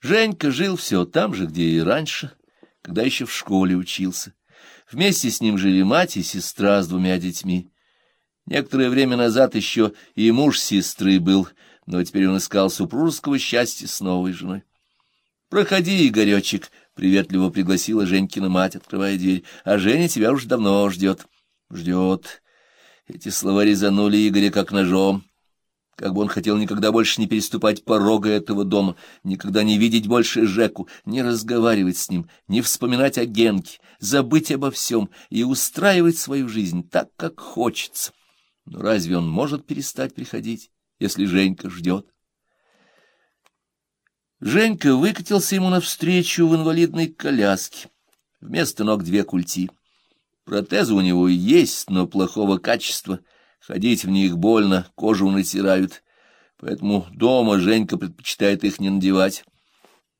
Женька жил все там же, где и раньше, когда еще в школе учился. Вместе с ним жили мать и сестра с двумя детьми. Некоторое время назад еще и муж сестры был, но теперь он искал супружеского счастья с новой женой. «Проходи, Игоречек», — приветливо пригласила Женькина мать, открывая дверь, — «а Женя тебя уж давно ждет». «Ждет». Эти слова резанули Игоря как ножом. Как бы он хотел никогда больше не переступать порога этого дома, никогда не видеть больше Жеку, не разговаривать с ним, не вспоминать о Генке, забыть обо всем и устраивать свою жизнь так, как хочется. Но разве он может перестать приходить, если Женька ждет? Женька выкатился ему навстречу в инвалидной коляске. Вместо ног две культи. Протезы у него есть, но плохого качества — Ходить в них больно, кожу натирают, поэтому дома Женька предпочитает их не надевать.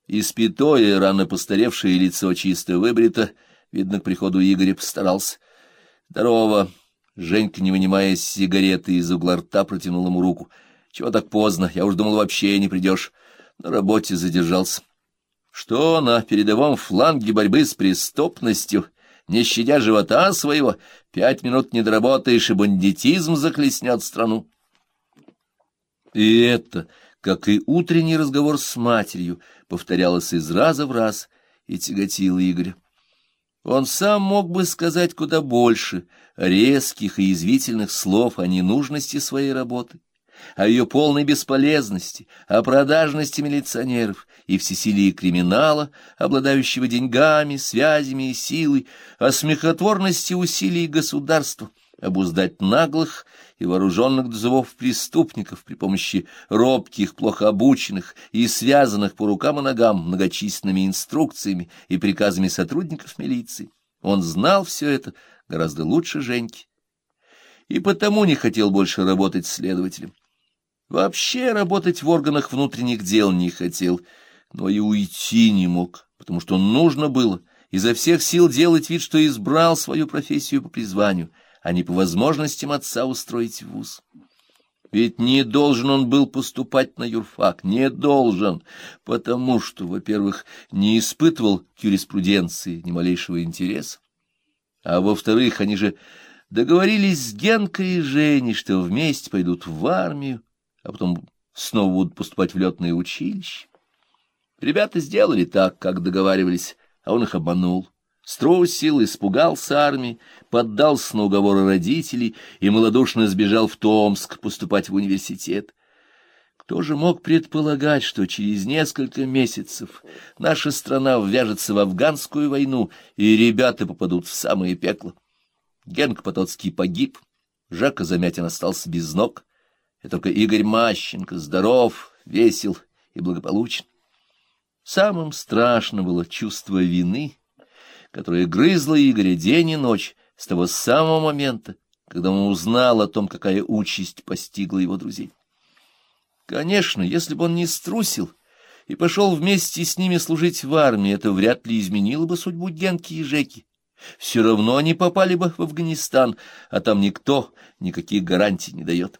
Испитое, рано постаревшее лицо чисто выбрито, видно, к приходу Игоря постарался. «Здорово!» Женька, не вынимая сигареты из угла рта, протянул ему руку. «Чего так поздно? Я уж думал, вообще не придешь. На работе задержался». «Что на передовом фланге борьбы с преступностью?» Не щадя живота своего, пять минут не доработаешь, и бандитизм захлестнет страну. И это, как и утренний разговор с матерью, повторялось из раза в раз и тяготило Игоря. Он сам мог бы сказать куда больше резких и извительных слов о ненужности своей работы, о ее полной бесполезности, о продажности милиционеров и всесилии криминала, обладающего деньгами, связями и силой, о смехотворности усилий государства, обуздать наглых и вооруженных до зубов преступников при помощи робких, плохо обученных и связанных по рукам и ногам многочисленными инструкциями и приказами сотрудников милиции. Он знал все это гораздо лучше Женьки и потому не хотел больше работать следователем. Вообще работать в органах внутренних дел не хотел, но и уйти не мог, потому что нужно было изо всех сил делать вид, что избрал свою профессию по призванию, а не по возможностям отца устроить в вуз. Ведь не должен он был поступать на юрфак, не должен, потому что, во-первых, не испытывал к юриспруденции ни малейшего интереса, а во-вторых, они же договорились с Генкой и Женей, что вместе пойдут в армию, а потом снова будут поступать в летное училище. Ребята сделали так, как договаривались, а он их обманул. Струсил, испугался армии, поддался на уговоры родителей и малодушно сбежал в Томск поступать в университет. Кто же мог предполагать, что через несколько месяцев наша страна ввяжется в афганскую войну, и ребята попадут в самое пекло? Генк Потоцкий погиб, Жака Замятин остался без ног, и только Игорь Мащенко здоров, весел и благополучен. Самым страшным было чувство вины, которое грызло Игоря день и ночь с того самого момента, когда он узнал о том, какая участь постигла его друзей. Конечно, если бы он не струсил и пошел вместе с ними служить в армии, это вряд ли изменило бы судьбу Генки и Жеки. Все равно они попали бы в Афганистан, а там никто никаких гарантий не дает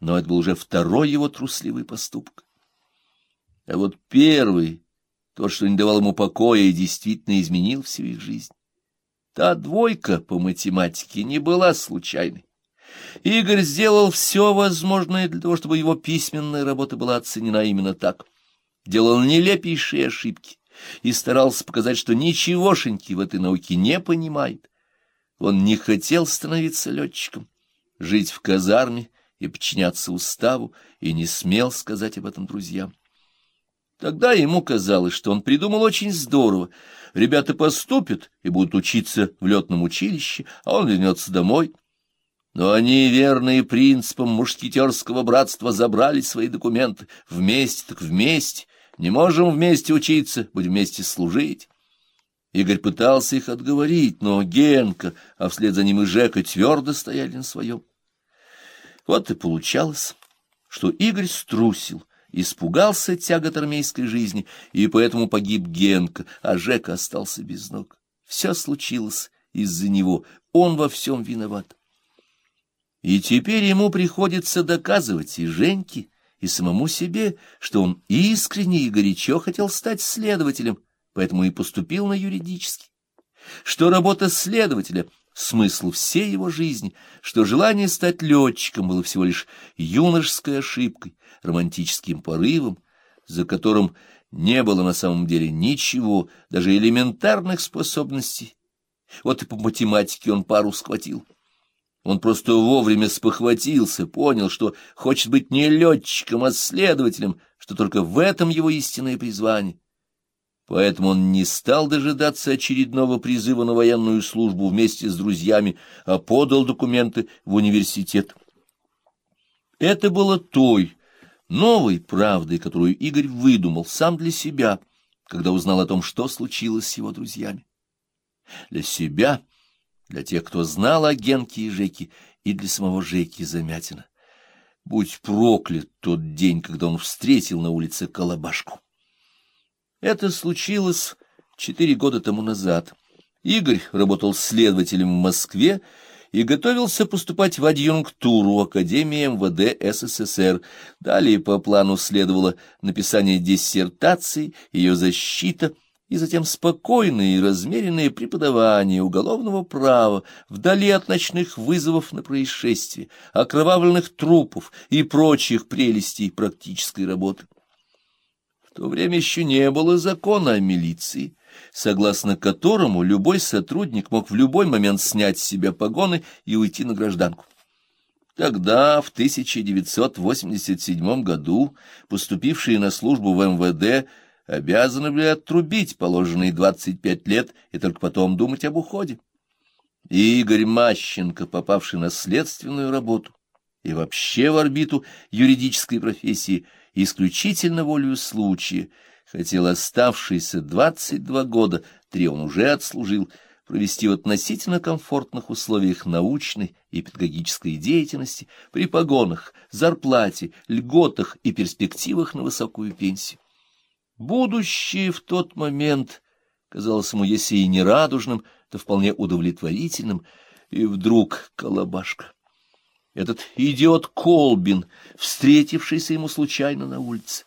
но это был уже второй его трусливый поступок. А вот первый, тот, что не давал ему покоя и действительно изменил всю их жизнь. Та двойка по математике не была случайной. Игорь сделал все возможное для того, чтобы его письменная работа была оценена именно так. Делал нелепейшие ошибки и старался показать, что ничегошеньки в этой науке не понимает. Он не хотел становиться летчиком, жить в казарме, и подчиняться уставу, и не смел сказать об этом друзьям. Тогда ему казалось, что он придумал очень здорово. Ребята поступят и будут учиться в летном училище, а он вернется домой. Но они, верные принципам мушкетерского братства, забрали свои документы. Вместе так вместе. Не можем вместе учиться, будем вместе служить. Игорь пытался их отговорить, но Генка, а вслед за ним и Жека твердо стояли на своем. Вот и получалось, что Игорь струсил, испугался тягот армейской жизни, и поэтому погиб Генка, а Жека остался без ног. Все случилось из-за него, он во всем виноват. И теперь ему приходится доказывать и Женьке, и самому себе, что он искренне и горячо хотел стать следователем, поэтому и поступил на юридический. Что работа следователя — смысл всей его жизни, что желание стать летчиком было всего лишь юношеской ошибкой, романтическим порывом, за которым не было на самом деле ничего, даже элементарных способностей. Вот и по математике он пару схватил. Он просто вовремя спохватился, понял, что хочет быть не летчиком, а следователем, что только в этом его истинное призвание. Поэтому он не стал дожидаться очередного призыва на военную службу вместе с друзьями, а подал документы в университет. Это было той, новой правдой, которую Игорь выдумал сам для себя, когда узнал о том, что случилось с его друзьями. Для себя, для тех, кто знал о Генке и Жеке, и для самого Жеки Замятина. Будь проклят тот день, когда он встретил на улице Колобашку. Это случилось четыре года тому назад. Игорь работал следователем в Москве и готовился поступать в адъюнктуру Академии МВД СССР. Далее по плану следовало написание диссертации, ее защита и затем спокойное и размеренное преподавание уголовного права вдали от ночных вызовов на происшествия, окровавленных трупов и прочих прелестей практической работы. В то время еще не было закона о милиции, согласно которому любой сотрудник мог в любой момент снять с себя погоны и уйти на гражданку. Тогда, в 1987 году, поступившие на службу в МВД обязаны были отрубить положенные 25 лет и только потом думать об уходе. И Игорь Мащенко, попавший на следственную работу и вообще в орбиту юридической профессии, исключительно волею случая, хотел оставшиеся 22 года, три он уже отслужил, провести в относительно комфортных условиях научной и педагогической деятельности при погонах, зарплате, льготах и перспективах на высокую пенсию. Будущее в тот момент казалось ему, если и не радужным, то вполне удовлетворительным, и вдруг колобашка. Этот идиот Колбин, встретившийся ему случайно на улице,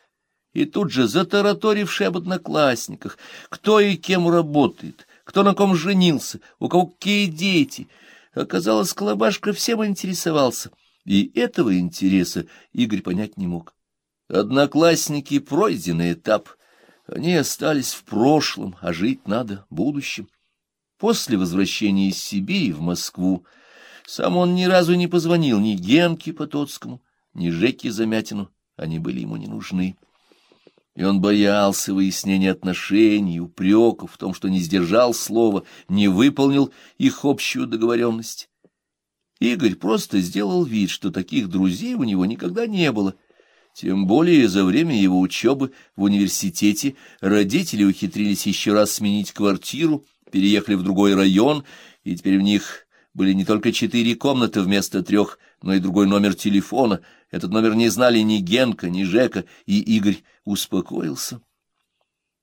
и тут же затараторивший об одноклассниках, кто и кем работает, кто на ком женился, у кого какие дети. Оказалось, Колобашка всем интересовался, и этого интереса Игорь понять не мог. Одноклассники — пройденный этап, они остались в прошлом, а жить надо будущим. После возвращения из Сибири в Москву сам он ни разу не позвонил ни Генке Потоцкому, ни Жеке Замятину, они были ему не нужны. И он боялся выяснения отношений, упреков в том, что не сдержал слова, не выполнил их общую договоренность. Игорь просто сделал вид, что таких друзей у него никогда не было. Тем более за время его учебы в университете родители ухитрились еще раз сменить квартиру, переехали в другой район, и теперь в них были не только четыре комнаты вместо трех, но и другой номер телефона. Этот номер не знали ни Генка, ни Жека, и Игорь успокоился.